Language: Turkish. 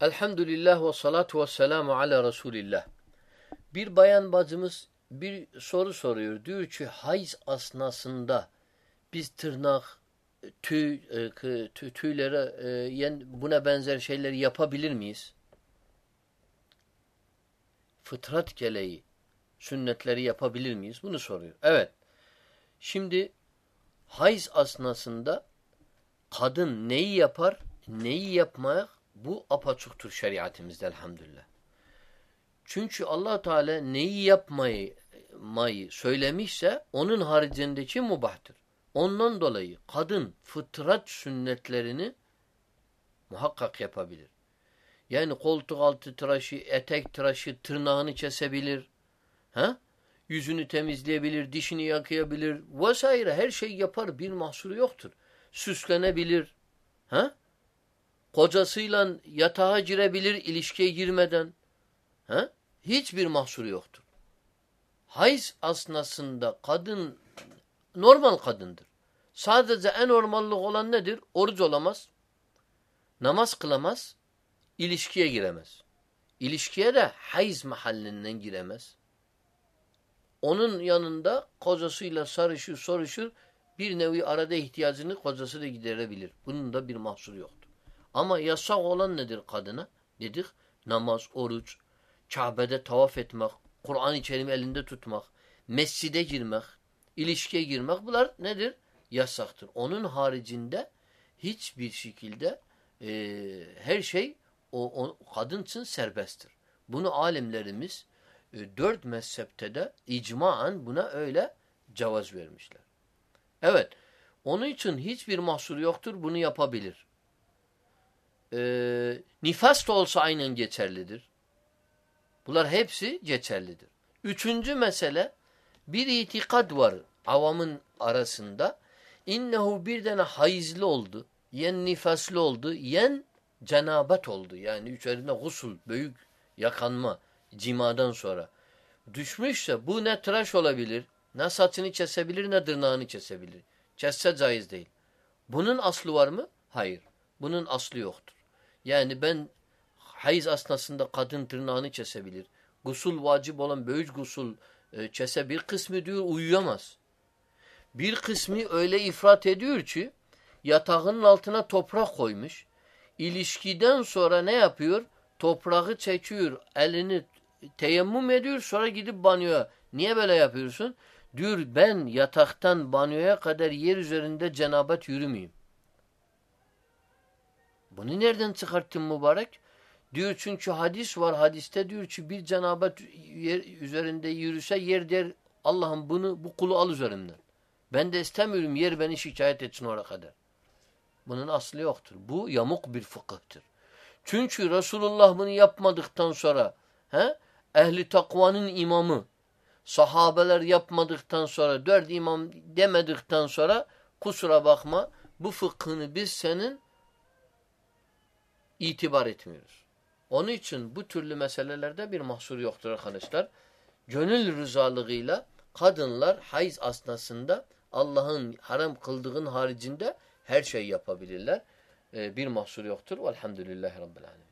Elhamdülillah ve salatu ve selamu ala Resulillah. Bir bayan bacımız bir soru soruyor. Diyor ki hayız asnasında biz tırnak, tüy, e, tüy tüylere e, yen, buna benzer şeyleri yapabilir miyiz? Fıtrat gereği sünnetleri yapabilir miyiz? Bunu soruyor. Evet. Şimdi hayız asnasında kadın neyi yapar, neyi yapmaya bu apaçuktur şeriatimizde elhamdülillah. Çünkü allah Teala neyi yapmayı mayı söylemişse onun haricindeki mubahtır. Ondan dolayı kadın fıtrat sünnetlerini muhakkak yapabilir. Yani koltuk altı tıraşı, etek tıraşı, tırnağını kesebilir. Ha? Yüzünü temizleyebilir, dişini yakayabilir vesaire her şey yapar. Bir mahsuru yoktur. Süslenebilir. Ha? Kocasıyla yatağa girebilir ilişkiye girmeden. Ha? Hiçbir mahsuru yoktur. Hayız asnasında kadın normal kadındır. Sadece en normallik olan nedir? Oruç olamaz, namaz kılamaz, ilişkiye giremez. İlişkiye de hayız mahallinden giremez. Onun yanında kocasıyla sarışır, soruşur, bir nevi arada ihtiyacını kocası da giderebilir. Bunun da bir mahsuru yoktur. Ama yasak olan nedir kadına? Dedik namaz, oruç, Kabe'de tavaf etmek, Kur'an-ı Kerim elinde tutmak, mescide girmek, ilişkiye girmek bunlar nedir? Yasaktır. Onun haricinde hiçbir şekilde e, her şey o, o kadın için serbesttir. Bunu alimlerimiz e, dört mezhepte de icmaen buna öyle cevaz vermişler. Evet. Onun için hiçbir mahsur yoktur. Bunu yapabilir. Ee, nifas da olsa aynen geçerlidir. Bunlar hepsi geçerlidir. Üçüncü mesele bir itikad var avamın arasında. İnnehu bir tane hayızlı oldu. Yen nifaslı oldu. Yen cenabet oldu. Yani üzerinde gusul, büyük yakanma cimadan sonra. Düşmüşse bu ne tıraş olabilir, ne saçını kesebilir, ne tırnağını kesebilir. Kesse caiz değil. Bunun aslı var mı? Hayır. Bunun aslı yoktur. Yani ben hayız asnasında kadın tırnağını kesebilir. Gusul vacip olan büyük gusul e, kese bir kısmı diyor uyuyamaz. Bir kısmı öyle ifrat ediyor ki yatağının altına toprak koymuş. İlişkiden sonra ne yapıyor? Toprağı çekiyor, elini teyemmüm ediyor sonra gidip banyoya. Niye böyle yapıyorsun? Diyor ben yataktan banyoya kadar yer üzerinde cenabet yürümeyeyim. Bunu nereden çıkarttın mübarek? Diyor çünkü hadis var. Hadiste diyor ki bir cenabet üzerinde yürüse yer der Allah'ım bunu bu kulu al üzerimden. Ben de istemiyorum yer beni şikayet etsin oraya kadar. Bunun aslı yoktur. Bu yamuk bir fıkıhtır. Çünkü Resulullah bunu yapmadıktan sonra he, ehli takvanın imamı sahabeler yapmadıktan sonra dört imam demedikten sonra kusura bakma bu fıkhını biz senin itibar etmiyoruz. Onun için bu türlü meselelerde bir mahsur yoktur arkadaşlar. Gönül rızalığıyla kadınlar hayız asnasında Allah'ın haram kıldığın haricinde her şey yapabilirler. Ee, bir mahsur yoktur. Velhamdülillahi Rabbil Alemin.